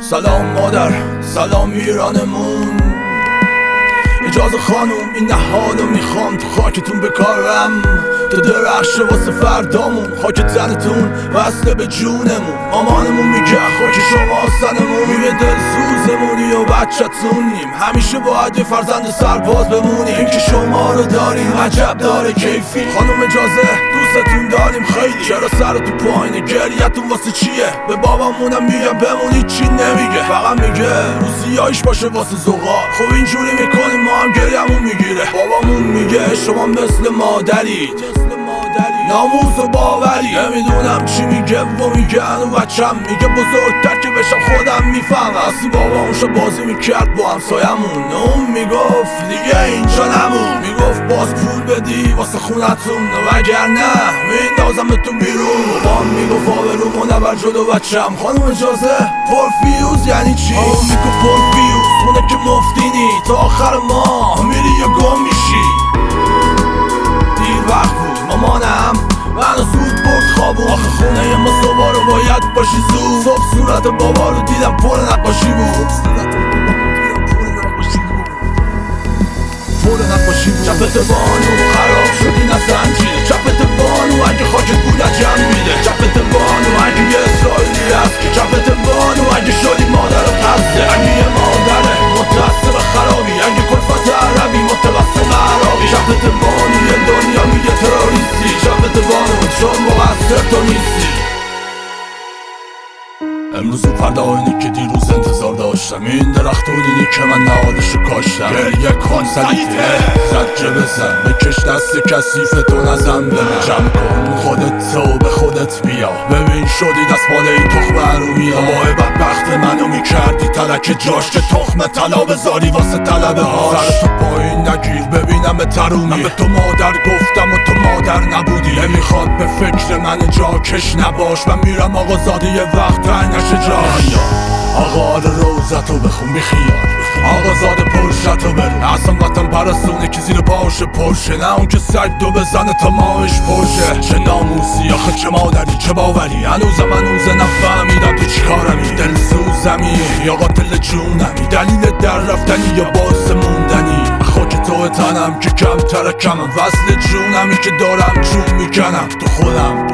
سلام مادر سلام ایرانمون اجازه خانوم این نهالو می‌خوام تو خاکتون بکارم. تو درخش واسه فردامون خاک تنتون وصله به جونمون. آمانمون میگه خاک شما سنمون میگه دل سوزمونی و بچتونیم همیشه باید یه فرزند سرباز بمونیم. این که شما رو داریم عجب داره کیفی. خانم اجازه دوستتون داریم خیلی. چرا سر تو پایین گریتون واسه چیه؟ به بابامونم میگم بمونی چی نمیگه. فقط میگه روزیایش باشه واسه زغال. خب اینجوری می‌کنیم ما هم گریمون می‌گیره بابامون میگه شما مثل مادرید ناموز و باوری نمی‌دونم چی میگه و میگن و بچم میگه بزرگتر که بشم خودم میفهم اصلی بابا اونشا بازی می‌کرد با همسایمون اون می‌گفت دیگه اینجا نمون می‌گفت باز پول بدی واسه خونتون وگر نه میندازم تو بیرون بابام می‌گفت آبرومو نبر جلو بچم خانم اجازه پرفیوز یعنی چی؟ می‌گفت پرفیوز خونه که مفتینی تا آخر ماه میری یا گم میشی. دیر وقت بود مامانم منو زود برد خوابون. آخه خونه ما صبح رو باید باشی زود. صبح صورت بابا رو دیدم پر نقاشی بود. پر نقاشی بود. چپت بانو خراب امروز و فردا اینی که دیروز انتظار داشتم. این درخت و دینی که من نهادشو کاشتم. گریه کن سلیته زجه بزن. بکش دست کسیف تو نزن به جمع کن خودت تو به خودت بیا. ببین شدی دست مال این تخم عرومیا بابای بدبخت منو می‌کردی تلک جاش که تخم طلا بذاری واسه طلبه ها پایین نگیر ببینم ترومی. من به تو مادر گفتم و تو مادر نبودی. نمی‌خواد به فکر من جا کش نباش. من میرم آقا زاده یه وقت تنگ نشه جاش. آقا آره روزتو بخون بیخیال آقا زاده پرشتو برو. اصلا وطن پرستونه که زیر پاش پرشه. نه اون که سگ دو بزنه تا ماهش پرشه. چه ناموسی آخه چه مادری چه باوری. هنوزم هنوزه نفهمیدم تو چیکارمی دل سوزمی یا قاتل جونمی. دلیل در رفتنی یا خاک تو تنم که کم ترکمم وصل جونمی که دارم جون می‌کنم. تو خودم.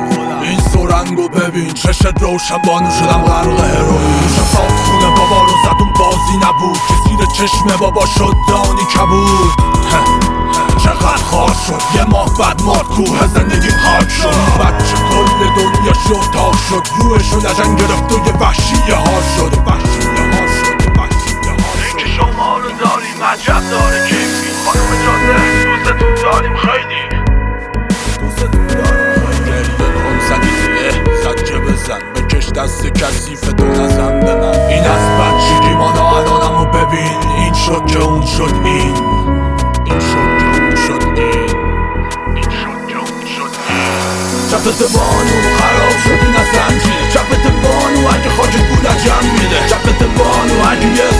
این سرنگو ببین. چشت روشن بانو شدم غرق هروئین. شفاف خونه بابا رو زد بازی نبود. که زیر چشم بابا شد دانی کبود. چقدر خار شد. یه ماه بعد مارد کوه زندگیم خاک شد. بچه کل دنیا شد تاق شد. روحشو نجن گرفت و یه وحشی هار شد. وحشی دست کسیف تو نزن به من این از بچگی مالا الانمو ببین این شد که اون شد این این شد که اون شد این این شد که اون شد این چپت بانو خراب شدی نه زنجیر چپت بانو اگه خاکت بود جمع میده چپت بانو اگه یه